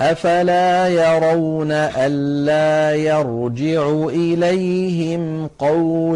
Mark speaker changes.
Speaker 1: أَفَلَا يَرَوْنَ أَلَّا يَرْجِعُ إِلَيْهِمْ قَوْلًا